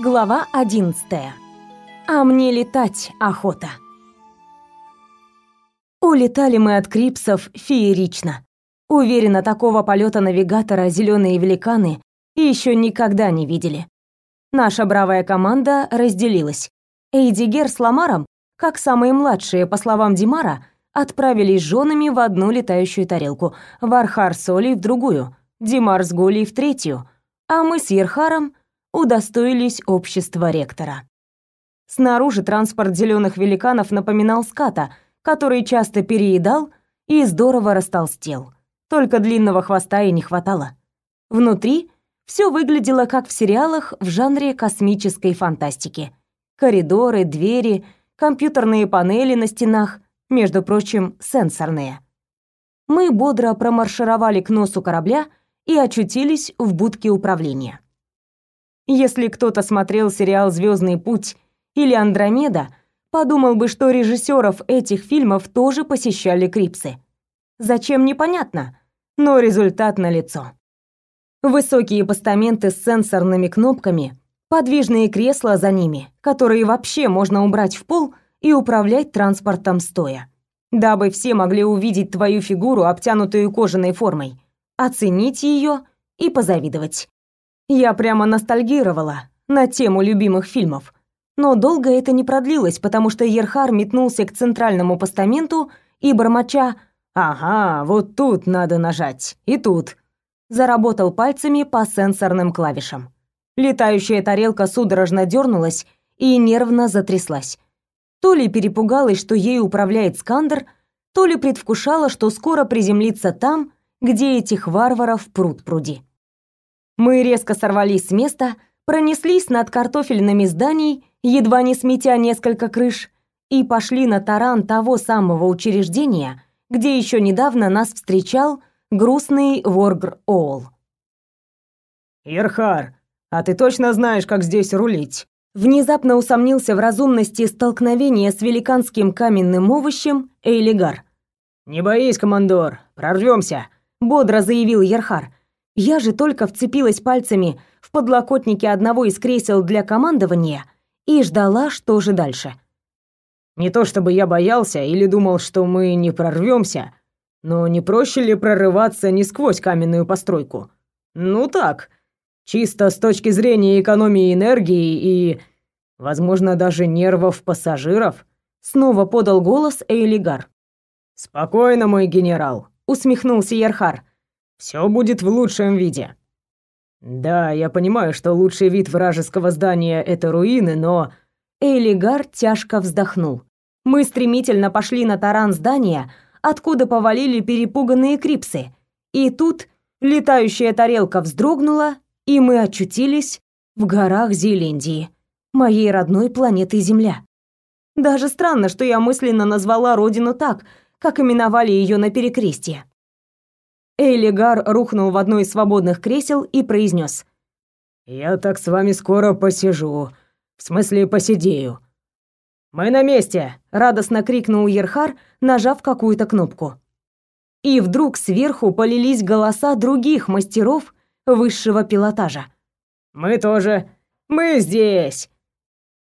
Глава 11. А мне летать охота. Улетали мы от крипсов феерично. Уверена, такого полета навигатора зеленые великаны еще никогда не видели. Наша бравая команда разделилась. Эйдигер с Ламаром, как самые младшие, по словам Димара, отправились с женами в одну летающую тарелку, Вархар с Олей в другую, Димар с Гулей в третью, а мы с Ерхаром удостоились общества ректора. Снаружи транспорт зеленых великанов напоминал ската, который часто переедал и здорово растолстел. Только длинного хвоста и не хватало. Внутри все выглядело как в сериалах в жанре космической фантастики. Коридоры, двери, компьютерные панели на стенах, между прочим, сенсорные. Мы бодро промаршировали к носу корабля и очутились в будке управления. Если кто-то смотрел сериал Звездный путь или Андромеда, подумал бы, что режиссеров этих фильмов тоже посещали крипсы. Зачем непонятно, но результат налицо. Высокие постаменты с сенсорными кнопками, подвижные кресла за ними, которые вообще можно убрать в пол и управлять транспортом стоя. Дабы все могли увидеть твою фигуру, обтянутую кожаной формой, оценить ее и позавидовать. Я прямо ностальгировала на тему любимых фильмов. Но долго это не продлилось, потому что Ерхар метнулся к центральному постаменту и бормоча «Ага, вот тут надо нажать, и тут», заработал пальцами по сенсорным клавишам. Летающая тарелка судорожно дернулась и нервно затряслась. То ли перепугалась, что ей управляет Скандер, то ли предвкушала, что скоро приземлится там, где этих варваров пруд пруди. Мы резко сорвались с места, пронеслись над картофельными зданиями, едва не сметя несколько крыш, и пошли на таран того самого учреждения, где еще недавно нас встречал грустный Воргр Оул. «Ерхар, а ты точно знаешь, как здесь рулить?» Внезапно усомнился в разумности столкновения с великанским каменным овощем Эйлигар. «Не боись, командор, прорвемся», — бодро заявил Ерхар. Я же только вцепилась пальцами в подлокотники одного из кресел для командования и ждала, что же дальше. Не то чтобы я боялся или думал, что мы не прорвемся, но не проще ли прорываться не сквозь каменную постройку? Ну так, чисто с точки зрения экономии энергии и, возможно, даже нервов пассажиров, снова подал голос Эйлигар. Спокойно, мой генерал, усмехнулся Ерхар. Все будет в лучшем виде. Да, я понимаю, что лучший вид вражеского здания это руины, но Элигар тяжко вздохнул. Мы стремительно пошли на таран здания, откуда повалили перепуганные крипсы. И тут летающая тарелка вздрогнула, и мы очутились в горах Зелендии, моей родной планеты Земля. Даже странно, что я мысленно назвала родину так, как именовали ее на перекрестье. Эйлигар рухнул в одно из свободных кресел и произнес: "Я так с вами скоро посижу, в смысле посидею". "Мы на месте", радостно крикнул Ерхар, нажав какую-то кнопку. И вдруг сверху полились голоса других мастеров высшего пилотажа. "Мы тоже, мы здесь".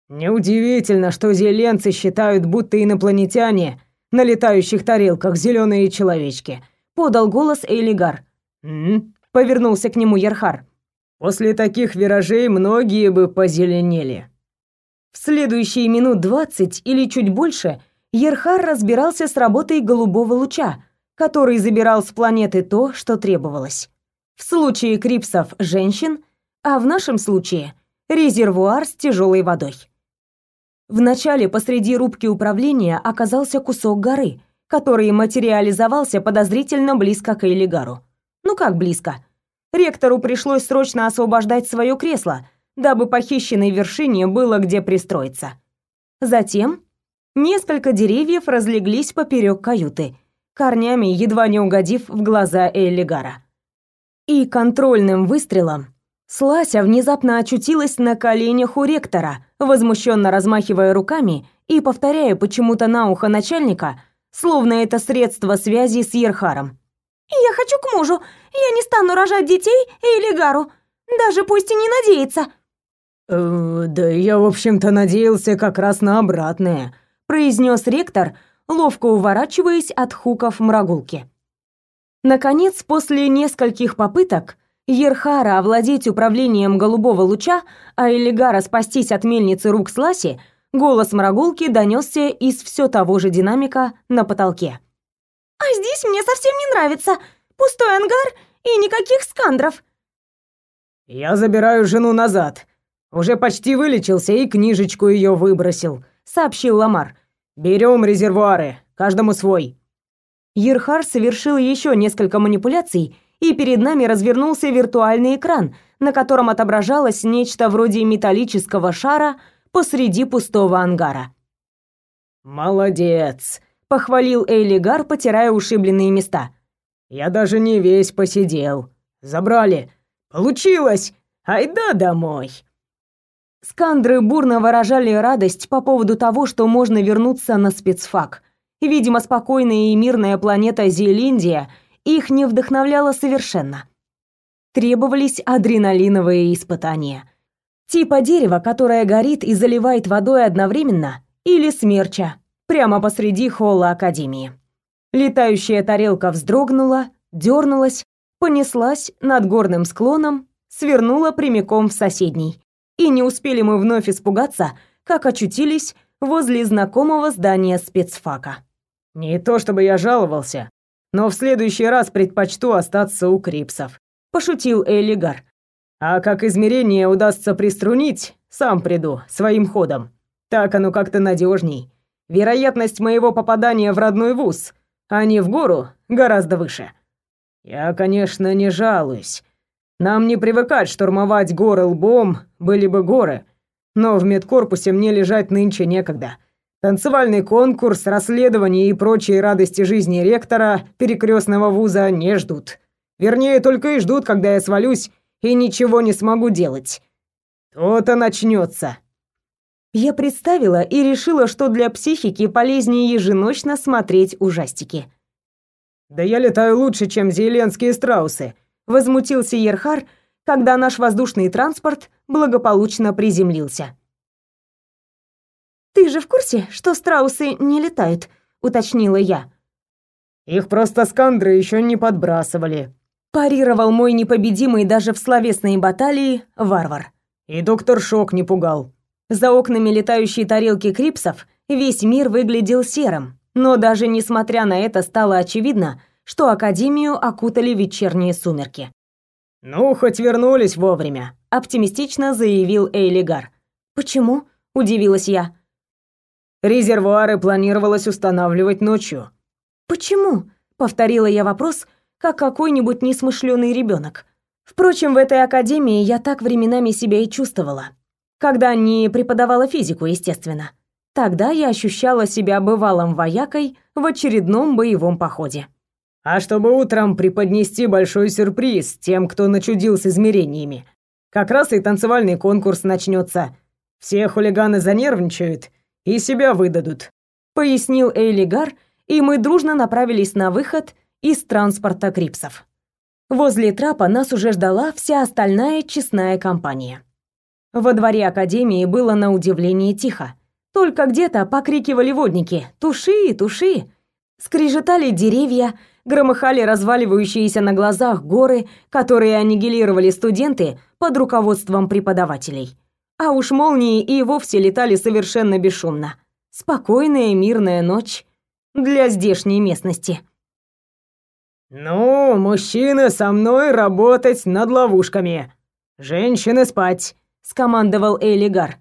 Неудивительно, что зеленцы считают, будто инопланетяне на летающих тарелках зеленые человечки подал голос Эйлигар. «М?» — повернулся к нему Ерхар. «После таких виражей многие бы позеленели». В следующие минут двадцать или чуть больше Ерхар разбирался с работой голубого луча, который забирал с планеты то, что требовалось. В случае крипсов – женщин, а в нашем случае – резервуар с тяжелой водой. Вначале посреди рубки управления оказался кусок горы – который материализовался подозрительно близко к Эйлигару. Ну как близко? Ректору пришлось срочно освобождать свое кресло, дабы похищенной вершине было где пристроиться. Затем несколько деревьев разлеглись поперек каюты, корнями едва не угодив в глаза Эйлигара. И контрольным выстрелом Слася внезапно очутилась на коленях у ректора, возмущенно размахивая руками и повторяя почему-то на ухо начальника – словно это средство связи с Ерхаром. «Я хочу к мужу. Я не стану рожать детей Элигару, даже пусть и не надеется». «Э, «Да я, в общем-то, надеялся как раз на обратное», — произнес ректор, ловко уворачиваясь от хуков мрагулки. Наконец, после нескольких попыток, Ерхара овладеть управлением голубого луча, а Элигара спастись от мельницы рук Сласи, голос мрагулки донесся из все того же динамика на потолке. «А здесь мне совсем не нравится. Пустой ангар и никаких скандров». «Я забираю жену назад. Уже почти вылечился и книжечку ее выбросил», — сообщил Ламар. «Берем резервуары, каждому свой». Ерхар совершил еще несколько манипуляций, и перед нами развернулся виртуальный экран, на котором отображалось нечто вроде металлического шара посреди пустого ангара. «Молодец!» — похвалил Эйлигар, потирая ушибленные места. «Я даже не весь посидел. Забрали. Получилось! Айда домой!» Скандры бурно выражали радость по поводу того, что можно вернуться на спецфак. Видимо, спокойная и мирная планета Зелиндия — их не вдохновляло совершенно. Требовались адреналиновые испытания. Типа дерева, которое горит и заливает водой одновременно, или смерча, прямо посреди холла Академии. Летающая тарелка вздрогнула, дернулась, понеслась над горным склоном, свернула прямиком в соседний. И не успели мы вновь испугаться, как очутились возле знакомого здания спецфака. «Не то чтобы я жаловался, но в следующий раз предпочту остаться у крипсов», — пошутил Элигар. «А как измерение удастся приструнить, сам приду, своим ходом. Так оно как-то надежней. Вероятность моего попадания в родной вуз, а не в гору, гораздо выше. Я, конечно, не жалуюсь. Нам не привыкать штурмовать горы лбом, были бы горы. Но в медкорпусе мне лежать нынче некогда. Танцевальный конкурс, расследование и прочие радости жизни ректора перекрестного вуза не ждут. Вернее, только и ждут, когда я свалюсь и ничего не смогу делать. То-то начнется. Я представила и решила, что для психики полезнее еженочно смотреть ужастики. «Да я летаю лучше, чем зеленские страусы», — возмутился Ерхар, когда наш воздушный транспорт благополучно приземлился. «Ты же в курсе, что страусы не летают?» — уточнила я. «Их просто скандры еще не подбрасывали», — парировал мой непобедимый даже в словесной баталии варвар. «И доктор Шок не пугал». За окнами летающей тарелки крипсов весь мир выглядел серым, но даже несмотря на это стало очевидно, что Академию окутали вечерние сумерки. «Ну, хоть вернулись вовремя», — оптимистично заявил Эйлигар. «Почему?» — удивилась я. Резервуары планировалось устанавливать ночью. Почему? повторила я вопрос, как какой-нибудь несмышленый ребенок. Впрочем, в этой академии я так временами себя и чувствовала, когда не преподавала физику, естественно. Тогда я ощущала себя бывалым воякой в очередном боевом походе. А чтобы утром преподнести большой сюрприз тем, кто начудил с измерениями. Как раз и танцевальный конкурс начнется. Все хулиганы занервничают и себя выдадут», — пояснил Эйлигар, и мы дружно направились на выход из транспорта Крипсов. Возле трапа нас уже ждала вся остальная честная компания. Во дворе Академии было на удивление тихо. Только где-то покрикивали водники «Туши! Туши!». Скрежетали деревья, громыхали разваливающиеся на глазах горы, которые аннигилировали студенты под руководством преподавателей. А уж молнии и вовсе летали совершенно бесшумно. Спокойная мирная ночь для здешней местности. «Ну, мужчины со мной работать над ловушками. Женщины спать», — скомандовал Элигар.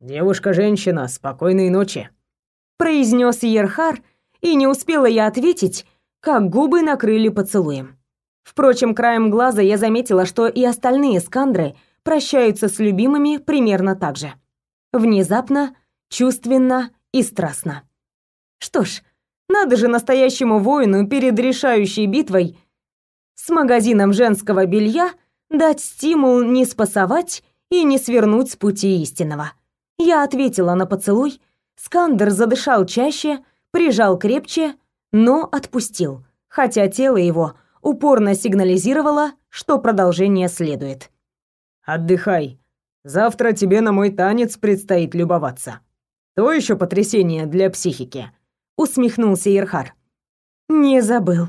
«Девушка-женщина, спокойной ночи», — произнес Ерхар, и не успела я ответить, как губы накрыли поцелуем. Впрочем, краем глаза я заметила, что и остальные скандры — прощаются с любимыми примерно так же. Внезапно, чувственно и страстно. Что ж, надо же настоящему воину перед решающей битвой с магазином женского белья дать стимул не спасовать и не свернуть с пути истинного. Я ответила на поцелуй, Скандер задышал чаще, прижал крепче, но отпустил, хотя тело его упорно сигнализировало, что продолжение следует. Отдыхай. Завтра тебе на мой танец предстоит любоваться. То еще потрясение для психики. Усмехнулся Ирхар. Не забыл.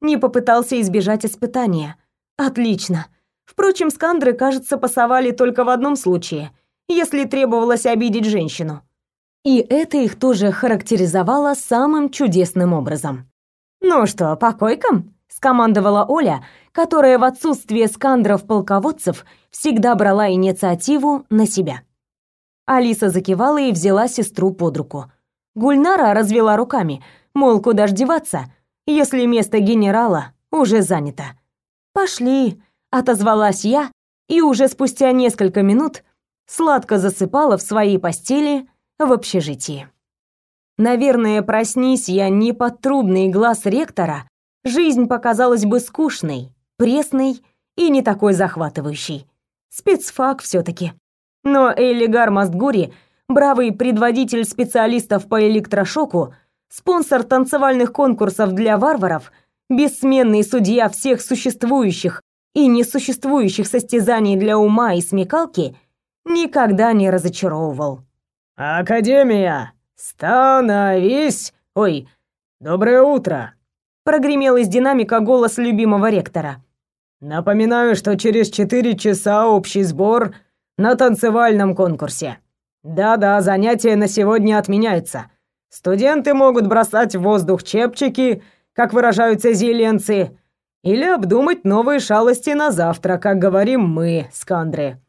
Не попытался избежать испытания. Отлично. Впрочем, скандры, кажется, пасовали только в одном случае, если требовалось обидеть женщину. И это их тоже характеризовало самым чудесным образом. «Ну что, по койкам?» — скомандовала Оля, которая в отсутствие скандров-полководцев всегда брала инициативу на себя. Алиса закивала и взяла сестру под руку. Гульнара развела руками, мол, куда ж деваться, если место генерала уже занято. «Пошли», — отозвалась я, и уже спустя несколько минут сладко засыпала в своей постели в общежитии. Наверное, проснись я не под трубный глаз ректора, жизнь показалась бы скучной, пресной и не такой захватывающей. Спецфак все таки Но Элигар Мастгури, бравый предводитель специалистов по электрошоку, спонсор танцевальных конкурсов для варваров, бессменный судья всех существующих и несуществующих состязаний для ума и смекалки, никогда не разочаровывал. «Академия! Становись! Ой, доброе утро!» Прогремел из динамика голос любимого ректора. «Напоминаю, что через четыре часа общий сбор на танцевальном конкурсе. Да-да, занятия на сегодня отменяются. Студенты могут бросать в воздух чепчики, как выражаются зеленцы, или обдумать новые шалости на завтра, как говорим мы, скандры.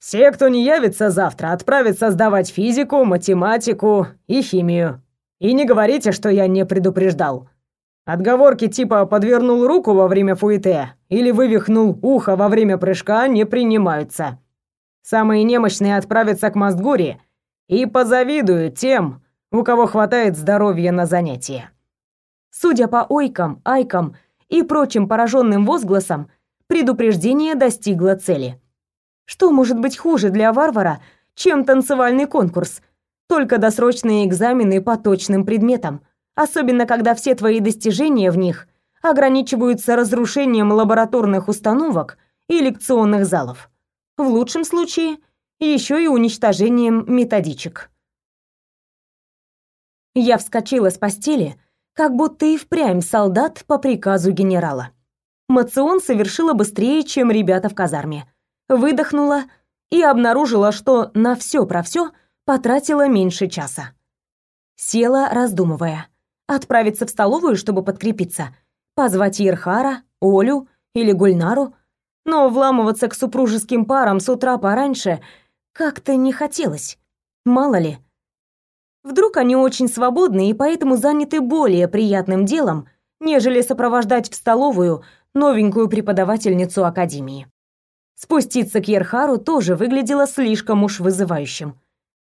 Все, кто не явится завтра, отправятся сдавать физику, математику и химию. И не говорите, что я не предупреждал. Отговорки типа «подвернул руку во время фуэте» или «вывихнул ухо во время прыжка» не принимаются. Самые немощные отправятся к Мастгури и позавидуют тем, у кого хватает здоровья на занятия. Судя по ойкам, айкам и прочим пораженным возгласам, предупреждение достигло цели. Что может быть хуже для варвара, чем танцевальный конкурс? Только досрочные экзамены по точным предметам, особенно когда все твои достижения в них ограничиваются разрушением лабораторных установок и лекционных залов. В лучшем случае еще и уничтожением методичек. Я вскочила с постели, как будто и впрямь солдат по приказу генерала. Мацион совершила быстрее, чем ребята в казарме выдохнула и обнаружила, что на все про все потратила меньше часа. Села, раздумывая. Отправиться в столовую, чтобы подкрепиться, позвать Ерхара, Олю или Гульнару, но вламываться к супружеским парам с утра пораньше как-то не хотелось. Мало ли. Вдруг они очень свободны и поэтому заняты более приятным делом, нежели сопровождать в столовую новенькую преподавательницу академии. Спуститься к Ерхару тоже выглядело слишком уж вызывающим.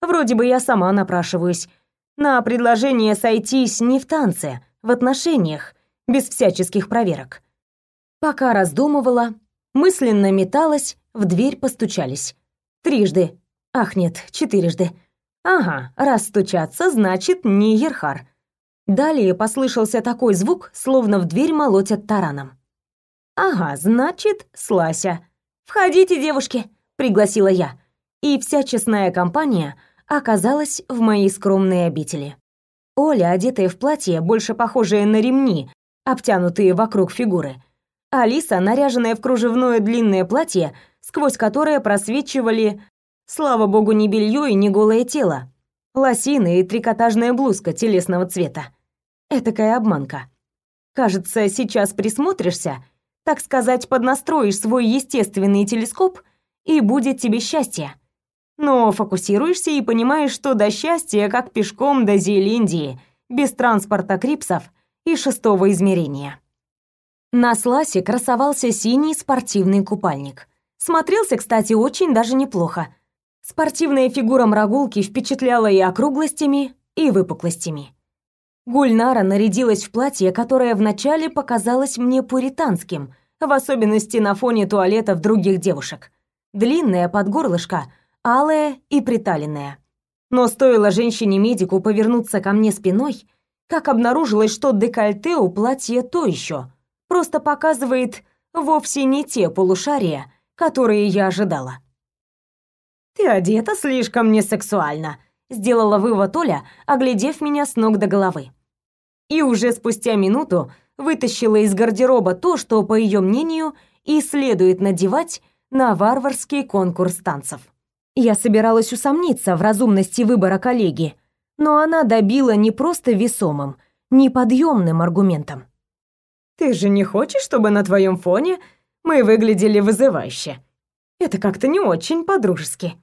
Вроде бы я сама напрашиваюсь на предложение сойтись не в танце, в отношениях, без всяческих проверок. Пока раздумывала, мысленно металась, в дверь постучались. Трижды. Ах, нет, четырежды. Ага, раз стучаться, значит, не Ерхар. Далее послышался такой звук, словно в дверь молотят тараном. Ага, значит, Слася. «Входите, девушки!» — пригласила я. И вся честная компания оказалась в моей скромной обители. Оля, одетая в платье, больше похожее на ремни, обтянутые вокруг фигуры. Алиса, наряженная в кружевное длинное платье, сквозь которое просвечивали, слава богу, не белье и не голое тело, лосины и трикотажная блузка телесного цвета. Этакая обманка. Кажется, сейчас присмотришься — так сказать, поднастроишь свой естественный телескоп, и будет тебе счастье. Но фокусируешься и понимаешь, что до счастья как пешком до Зеландии, без транспорта крипсов и шестого измерения. На сласе красовался синий спортивный купальник. Смотрелся, кстати, очень даже неплохо. Спортивная фигура Мрагулки впечатляла и округлостями, и выпуклостями. Гульнара нарядилась в платье, которое вначале показалось мне пуританским, в особенности на фоне туалетов других девушек. Длинное под горлышко, алое и приталенное. Но стоило женщине-медику повернуться ко мне спиной, как обнаружилось, что декольте у платья то еще, просто показывает вовсе не те полушария, которые я ожидала. Ты одета слишком несексуально, сделала вывод Оля, оглядев меня с ног до головы. И уже спустя минуту вытащила из гардероба то, что, по ее мнению, и следует надевать на варварский конкурс танцев. Я собиралась усомниться в разумности выбора коллеги, но она добила не просто весомым, неподъемным аргументом. «Ты же не хочешь, чтобы на твоем фоне мы выглядели вызывающе? Это как-то не очень по-дружески».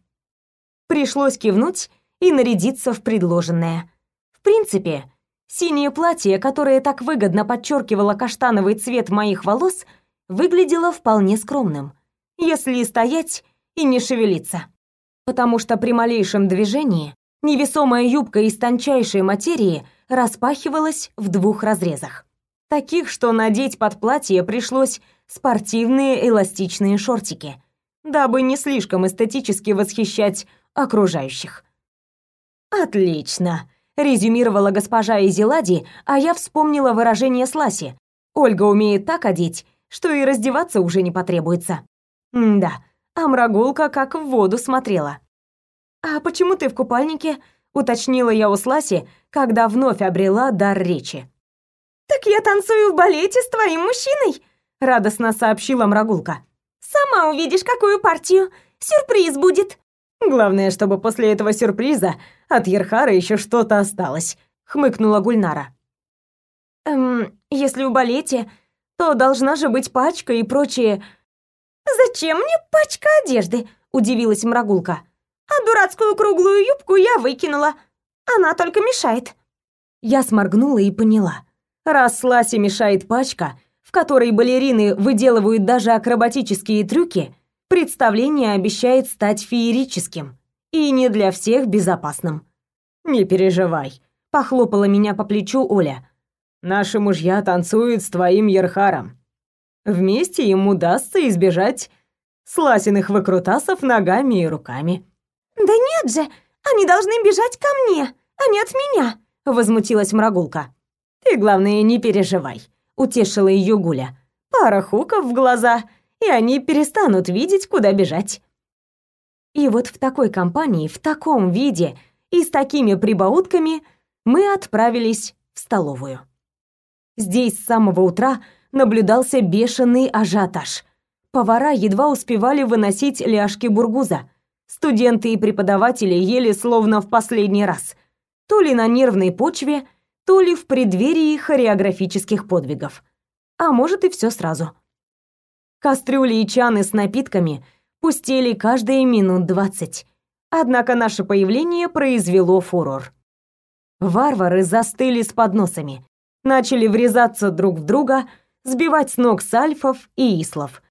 Пришлось кивнуть и нарядиться в предложенное. В принципе, синее платье, которое так выгодно подчеркивало каштановый цвет моих волос, выглядело вполне скромным, если стоять и не шевелиться. Потому что при малейшем движении невесомая юбка из тончайшей материи распахивалась в двух разрезах. Таких, что надеть под платье пришлось спортивные эластичные шортики, дабы не слишком эстетически восхищать окружающих. «Отлично», — резюмировала госпожа Изилади, а я вспомнила выражение Сласи. «Ольга умеет так одеть, что и раздеваться уже не потребуется». М да, а мрагулка как в воду смотрела. «А почему ты в купальнике?» — уточнила я у Сласи, когда вновь обрела дар речи. «Так я танцую в балете с твоим мужчиной», — радостно сообщила мрагулка. «Сама увидишь, какую партию. Сюрприз будет». Главное, чтобы после этого сюрприза от Ерхара еще что-то осталось, хмыкнула Гульнара. Эм, если в балете, то должна же быть пачка и прочее. Зачем мне пачка одежды? удивилась Мрагулка. А дурацкую круглую юбку я выкинула. Она только мешает. Я сморгнула и поняла. Раз Ласе мешает пачка, в которой балерины выделывают даже акробатические трюки, представление обещает стать феерическим и не для всех безопасным. «Не переживай», — похлопала меня по плечу Оля. «Наши мужья танцуют с твоим Ерхаром. Вместе им удастся избежать сласиных выкрутасов ногами и руками». «Да нет же, они должны бежать ко мне, а не от меня», — возмутилась Мрагулка. «Ты, главное, не переживай», — утешила ее Гуля. «Пара хуков в глаза, и они перестанут видеть, куда бежать. И вот в такой компании, в таком виде и с такими прибаутками мы отправились в столовую. Здесь с самого утра наблюдался бешеный ажиотаж. Повара едва успевали выносить ляжки бургуза. Студенты и преподаватели ели словно в последний раз. То ли на нервной почве, то ли в преддверии хореографических подвигов. А может и все сразу. Кастрюли и чаны с напитками пустели каждые минут двадцать. Однако наше появление произвело фурор. Варвары застыли с подносами, начали врезаться друг в друга, сбивать с ног сальфов и ислов.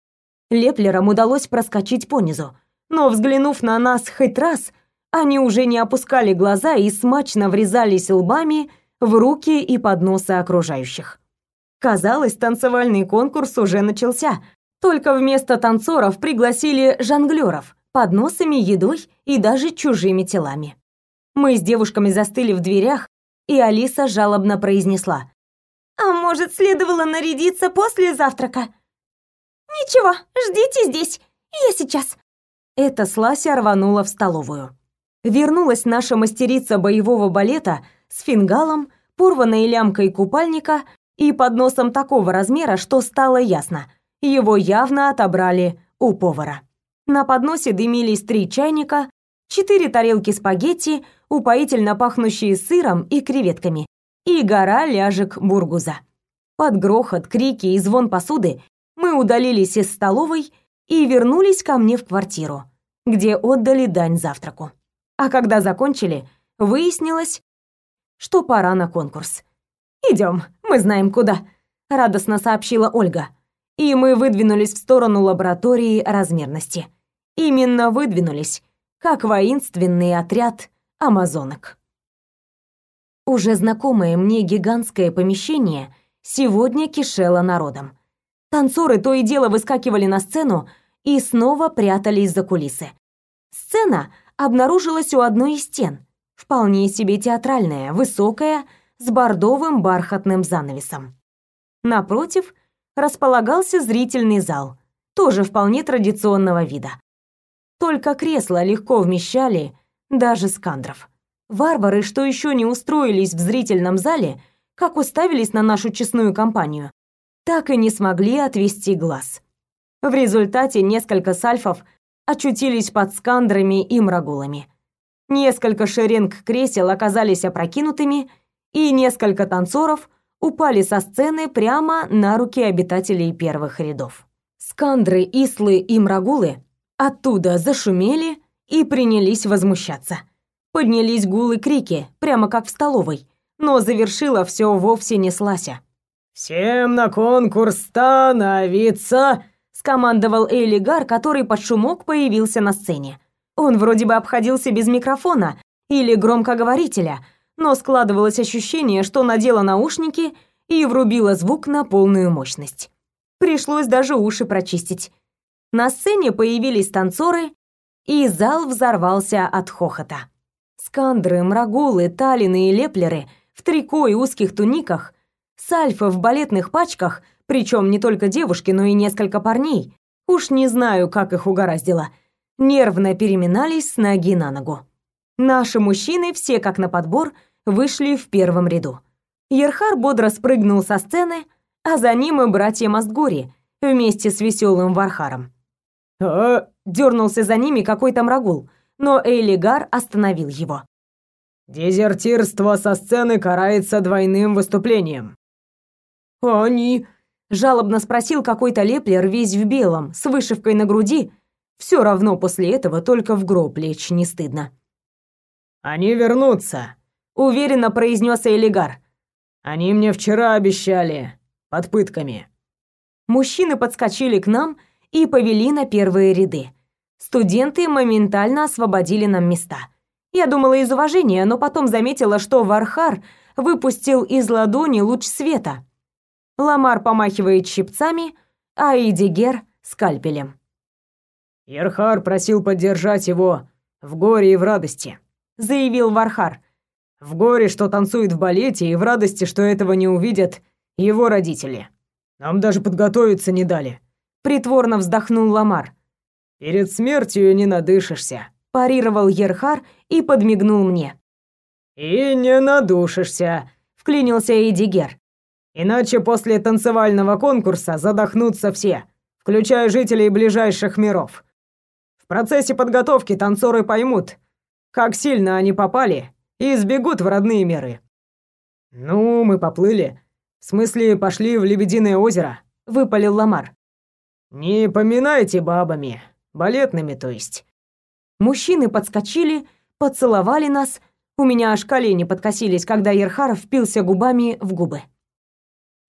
Леплерам удалось проскочить понизу, но, взглянув на нас хоть раз, они уже не опускали глаза и смачно врезались лбами в руки и подносы окружающих. Казалось, танцевальный конкурс уже начался, только вместо танцоров пригласили жонглёров, подносами, едой и даже чужими телами. Мы с девушками застыли в дверях, и Алиса жалобно произнесла: "А может, следовало нарядиться после завтрака?" "Ничего, ждите здесь, я сейчас". Это Слася рванула в столовую. Вернулась наша мастерица боевого балета с фингалом, порванной лямкой купальника и подносом такого размера, что стало ясно – его явно отобрали у повара. На подносе дымились три чайника, четыре тарелки спагетти, упоительно пахнущие сыром и креветками, и гора ляжек бургуза. Под грохот, крики и звон посуды мы удалились из столовой и вернулись ко мне в квартиру, где отдали дань завтраку. А когда закончили, выяснилось, что пора на конкурс. Идем, мы знаем куда», — радостно сообщила Ольга и мы выдвинулись в сторону лаборатории размерности. Именно выдвинулись, как воинственный отряд амазонок. Уже знакомое мне гигантское помещение сегодня кишело народом. Танцоры то и дело выскакивали на сцену и снова прятались за кулисы. Сцена обнаружилась у одной из стен, вполне себе театральная, высокая, с бордовым бархатным занавесом. Напротив располагался зрительный зал, тоже вполне традиционного вида. Только кресла легко вмещали даже скандров. Варвары, что еще не устроились в зрительном зале, как уставились на нашу честную компанию, так и не смогли отвести глаз. В результате несколько сальфов очутились под скандрами и мрагулами. Несколько шеренг кресел оказались опрокинутыми, и несколько танцоров упали со сцены прямо на руки обитателей первых рядов. Скандры, ислы и мрагулы оттуда зашумели и принялись возмущаться. Поднялись гулы крики, прямо как в столовой, но завершила все вовсе не Слася. «Всем на конкурс становиться!» скомандовал Эйлигар, который под шумок появился на сцене. Он вроде бы обходился без микрофона или громкоговорителя, но складывалось ощущение, что надела наушники и врубила звук на полную мощность. Пришлось даже уши прочистить. На сцене появились танцоры, и зал взорвался от хохота. Скандры, мрагулы, талины и леплеры в трико и узких туниках, сальфы в балетных пачках, причем не только девушки, но и несколько парней, уж не знаю, как их угораздило, нервно переминались с ноги на ногу. Наши мужчины, все как на подбор, вышли в первом ряду. Ерхар бодро спрыгнул со сцены, а за ним и братья Мастгори вместе с веселым Вархаром. «А?» — дернулся за ними какой-то мрагул, но Эйлигар остановил его. «Дезертирство со сцены карается двойным выступлением». «А они?» — жалобно спросил какой-то леплер весь в белом, с вышивкой на груди. Все равно после этого только в гроб лечь не стыдно. «Они вернутся», — уверенно произнес Элигар. «Они мне вчера обещали, под пытками». Мужчины подскочили к нам и повели на первые ряды. Студенты моментально освободили нам места. Я думала из уважения, но потом заметила, что Вархар выпустил из ладони луч света. Ламар помахивает щипцами, а Идигер — скальпелем. «Ерхар просил поддержать его в горе и в радости», — заявил Вархар. «В горе, что танцует в балете, и в радости, что этого не увидят его родители. Нам даже подготовиться не дали». Притворно вздохнул Ламар. «Перед смертью не надышишься», — парировал Ерхар и подмигнул мне. «И не надушишься», — вклинился Эдигер. «Иначе после танцевального конкурса задохнутся все, включая жителей ближайших миров. В процессе подготовки танцоры поймут, как сильно они попали, и сбегут в родные миры». «Ну, мы поплыли. В смысле, пошли в Лебединое озеро», — выпалил Ламар. «Не поминайте бабами, балетными, то есть». Мужчины подскочили, поцеловали нас. У меня аж колени подкосились, когда Ерхаров впился губами в губы.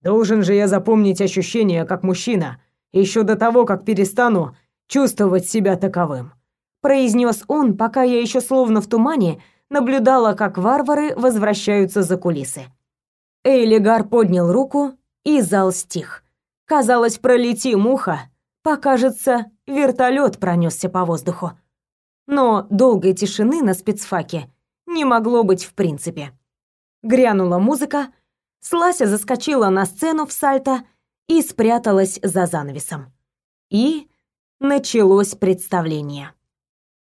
«Должен же я запомнить ощущения как мужчина, еще до того, как перестану чувствовать себя таковым», произнес он, пока я еще словно в тумане наблюдала, как варвары возвращаются за кулисы. Эйлигар поднял руку, и зал стих. Казалось, пролети муха, покажется, вертолет пронесся по воздуху. Но долгой тишины на спецфаке не могло быть в принципе. Грянула музыка, Слася заскочила на сцену в сальто и спряталась за занавесом. И началось представление.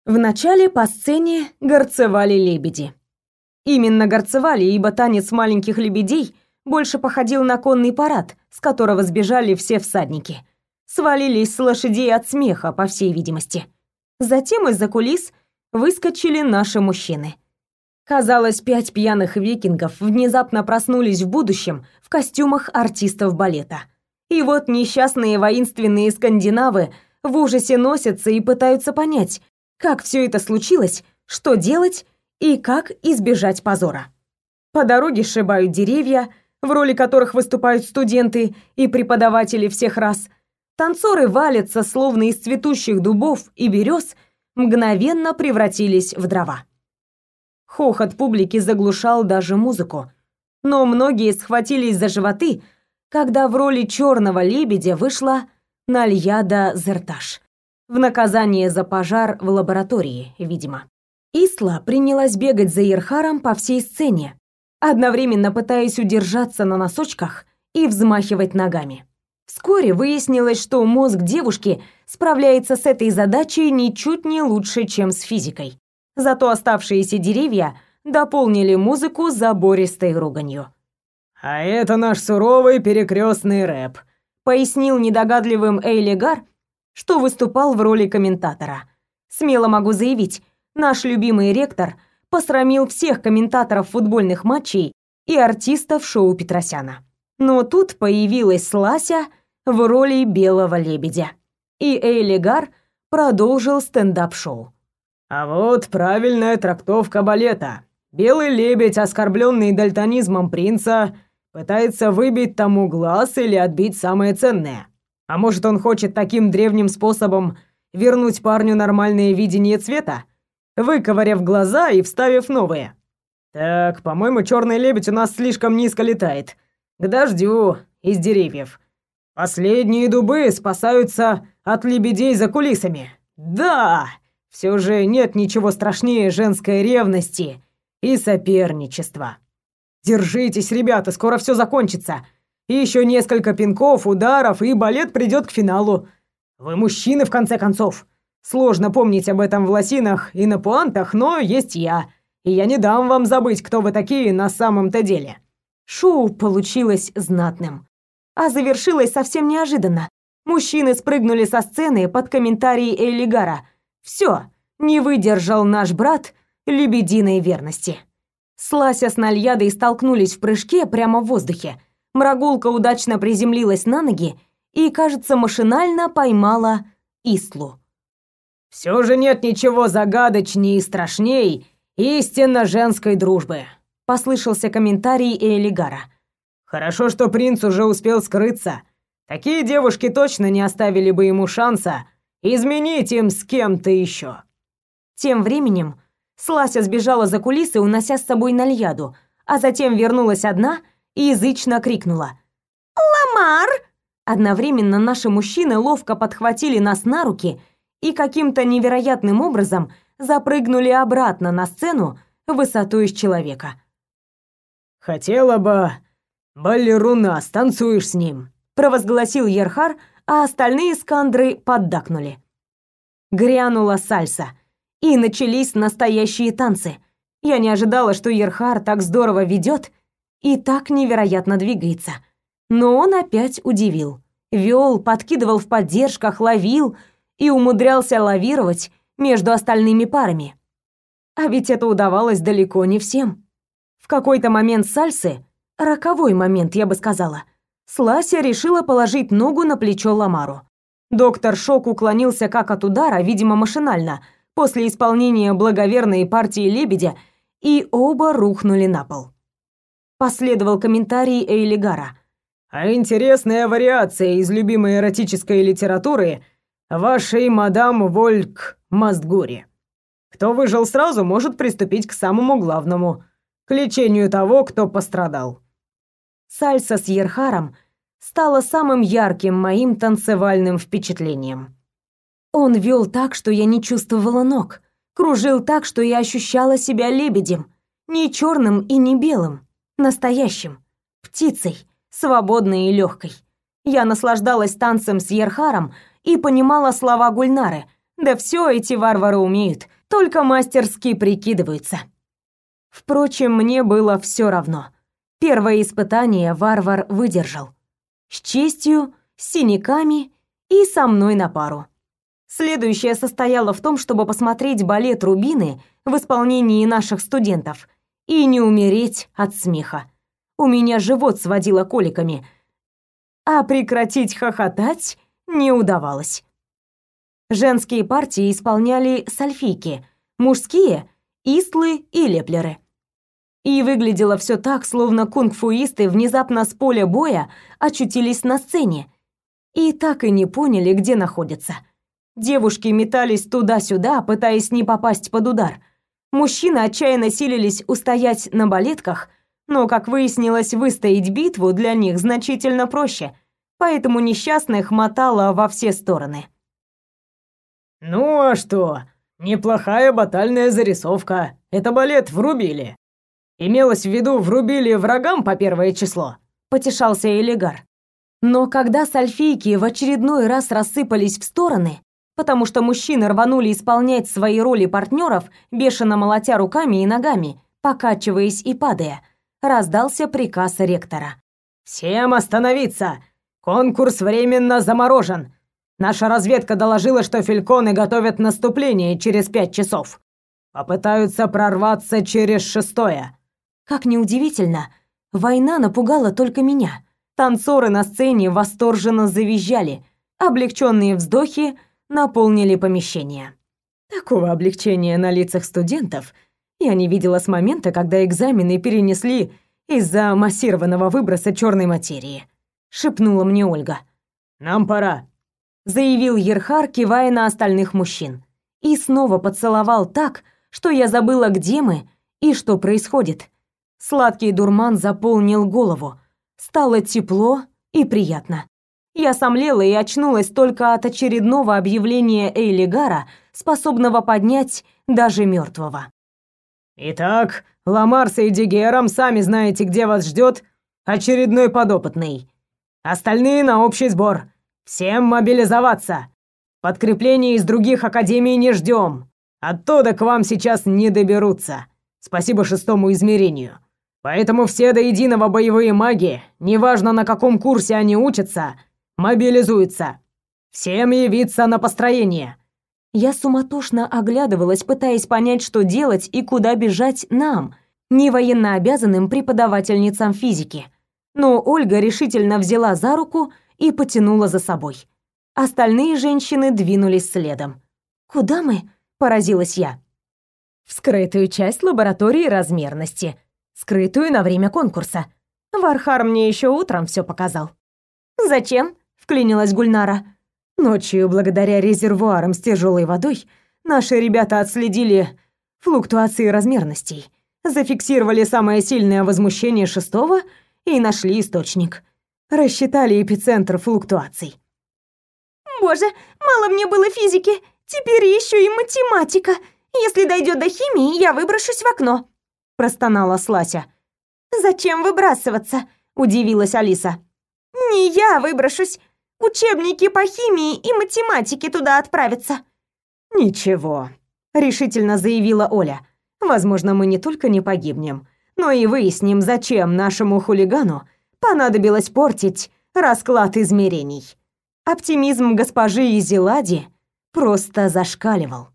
Вначале по сцене горцевали лебеди. Именно горцевали, ибо танец маленьких лебедей больше походил на конный парад, с которого сбежали все всадники свалились с лошадей от смеха, по всей видимости. Затем из-за кулис выскочили наши мужчины. Казалось, пять пьяных викингов внезапно проснулись в будущем в костюмах артистов балета. И вот несчастные воинственные скандинавы в ужасе носятся и пытаются понять, как все это случилось, что делать и как избежать позора. По дороге сшибают деревья, в роли которых выступают студенты и преподаватели всех рас – Танцоры валятся, словно из цветущих дубов и берез, мгновенно превратились в дрова. Хохот публики заглушал даже музыку, но многие схватились за животы, когда в роли черного лебедя вышла Нальяда Зерташ. В наказание за пожар в лаборатории, видимо. Исла принялась бегать за Ерхаром по всей сцене, одновременно пытаясь удержаться на носочках и взмахивать ногами. Вскоре выяснилось, что мозг девушки справляется с этой задачей ничуть не лучше, чем с физикой. Зато оставшиеся деревья дополнили музыку забористой руганью. «А это наш суровый перекрестный рэп», — пояснил недогадливым Эйлигар, что выступал в роли комментатора. Смело могу заявить, наш любимый ректор посрамил всех комментаторов футбольных матчей и артистов шоу Петросяна. Но тут появилась Слася в роли белого лебедя. И Эйлигар продолжил стендап-шоу. А вот правильная трактовка балета. Белый лебедь, оскорбленный дальтонизмом принца, пытается выбить тому глаз или отбить самое ценное. А может, он хочет таким древним способом вернуть парню нормальное видение цвета, выковыряв глаза и вставив новые. Так, по-моему, черный лебедь у нас слишком низко летает. К дождю из деревьев. Последние дубы спасаются от лебедей за кулисами. Да, все же нет ничего страшнее женской ревности и соперничества. Держитесь, ребята, скоро все закончится. И еще несколько пинков, ударов, и балет придет к финалу. Вы мужчины, в конце концов. Сложно помнить об этом в лосинах и на пуантах, но есть я. И я не дам вам забыть, кто вы такие на самом-то деле. Шоу получилось знатным. А завершилось совсем неожиданно. Мужчины спрыгнули со сцены под комментарии Эйлигара. Все, не выдержал наш брат лебединой верности. Слася с Нальядой столкнулись в прыжке прямо в воздухе. Мрагулка удачно приземлилась на ноги и, кажется, машинально поймала Ислу. «Все же нет ничего загадочней и страшней истинно женской дружбы», — послышался комментарий Элигара. «Хорошо, что принц уже успел скрыться. Такие девушки точно не оставили бы ему шанса изменить им с кем-то еще». Тем временем Слася сбежала за кулисы, унося с собой Нальяду, а затем вернулась одна и язычно крикнула. «Ламар!» Одновременно наши мужчины ловко подхватили нас на руки и каким-то невероятным образом запрыгнули обратно на сцену высотой из человека. «Хотела бы... балеруна, станцуешь с ним», провозгласил Ерхар, а остальные скандры поддакнули. Грянула сальса — и начались настоящие танцы. Я не ожидала, что Ерхар так здорово ведет и так невероятно двигается. Но он опять удивил. Вел, подкидывал в поддержках, ловил и умудрялся лавировать между остальными парами. А ведь это удавалось далеко не всем. В какой-то момент сальсы, роковой момент, я бы сказала, Слася решила положить ногу на плечо Ламару. Доктор Шок уклонился как от удара, видимо, машинально – после исполнения благоверной партии лебедя, и оба рухнули на пол. Последовал комментарий Эйлигара. «А интересная вариация из любимой эротической литературы вашей мадам Вольк Мастгури. Кто выжил сразу, может приступить к самому главному — к лечению того, кто пострадал». Сальса с Ерхаром стала самым ярким моим танцевальным впечатлением. Он вел так, что я не чувствовала ног, кружил так, что я ощущала себя лебедем, не черным и не белым, настоящим, птицей, свободной и легкой. Я наслаждалась танцем с Ерхаром и понимала слова Гульнары. Да все эти варвары умеют, только мастерски прикидываются. Впрочем, мне было все равно. Первое испытание варвар выдержал. С честью, с синяками и со мной на пару. Следующее состояло в том, чтобы посмотреть балет Рубины в исполнении наших студентов и не умереть от смеха. У меня живот сводило коликами, а прекратить хохотать не удавалось. Женские партии исполняли сальфийки, мужские — истлы и леплеры. И выглядело все так, словно кунг-фуисты внезапно с поля боя очутились на сцене и так и не поняли, где находятся. Девушки метались туда-сюда, пытаясь не попасть под удар. Мужчины отчаянно силились устоять на балетках, но, как выяснилось, выстоять битву для них значительно проще, поэтому несчастных мотало во все стороны. «Ну а что? Неплохая батальная зарисовка. Это балет врубили. Имелось в виду врубили врагам по первое число», — потешался Элигар. Но когда сальфийки в очередной раз рассыпались в стороны, потому что мужчины рванули исполнять свои роли партнеров, бешено молотя руками и ногами, покачиваясь и падая, раздался приказ ректора. «Всем остановиться! Конкурс временно заморожен! Наша разведка доложила, что фельконы готовят наступление через пять часов. Попытаются прорваться через шестое». Как неудивительно, война напугала только меня. Танцоры на сцене восторженно завизжали, облегченные вздохи наполнили помещение. Такого облегчения на лицах студентов я не видела с момента, когда экзамены перенесли из-за массированного выброса черной материи, шепнула мне Ольга. Нам пора, заявил Ерхар, кивая на остальных мужчин. И снова поцеловал так, что я забыла, где мы и что происходит. Сладкий дурман заполнил голову. Стало тепло и приятно. Я сомлела и очнулась только от очередного объявления Эйлигара, способного поднять даже мертвого. «Итак, Ламарса и Дигером сами знаете, где вас ждет очередной подопытный. Остальные на общий сбор. Всем мобилизоваться. Подкрепление из других академий не ждем. Оттуда к вам сейчас не доберутся. Спасибо шестому измерению. Поэтому все до единого боевые маги, неважно на каком курсе они учатся, мобилизуются. Всем явиться на построение. Я суматошно оглядывалась, пытаясь понять, что делать и куда бежать нам, не военно обязанным преподавательницам физики. Но Ольга решительно взяла за руку и потянула за собой. Остальные женщины двинулись следом. «Куда мы?» – поразилась я. «В скрытую часть лаборатории размерности», скрытую на время конкурса. Вархар мне еще утром все показал. Зачем? Вклинилась Гульнара. Ночью, благодаря резервуарам с тяжелой водой, наши ребята отследили флуктуации размерностей, зафиксировали самое сильное возмущение шестого и нашли источник. Рассчитали эпицентр флуктуаций. Боже, мало мне было физики, теперь еще и математика. Если дойдет до химии, я выброшусь в окно простонала Слася. Зачем выбрасываться? удивилась Алиса. Не я выброшусь. Учебники по химии и математике туда отправятся. Ничего, решительно заявила Оля. Возможно, мы не только не погибнем, но и выясним, зачем нашему хулигану понадобилось портить расклад измерений. Оптимизм госпожи Изелади просто зашкаливал.